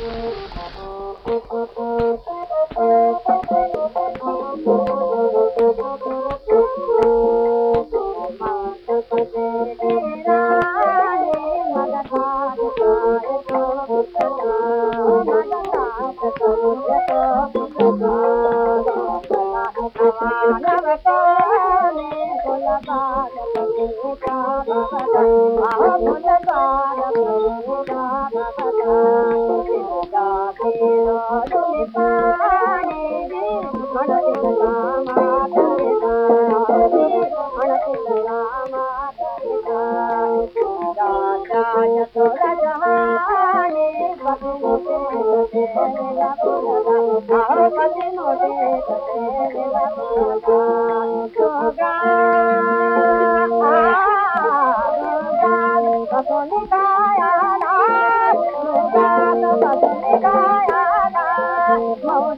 پاتٻا نه भे मो माणा त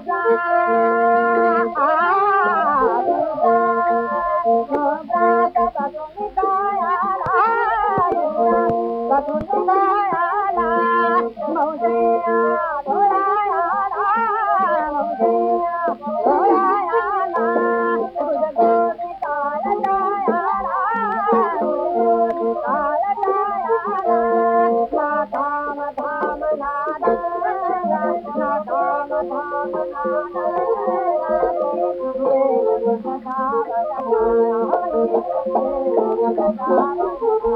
Oh, तयारा جو جو جو کا کا جو جو جو کا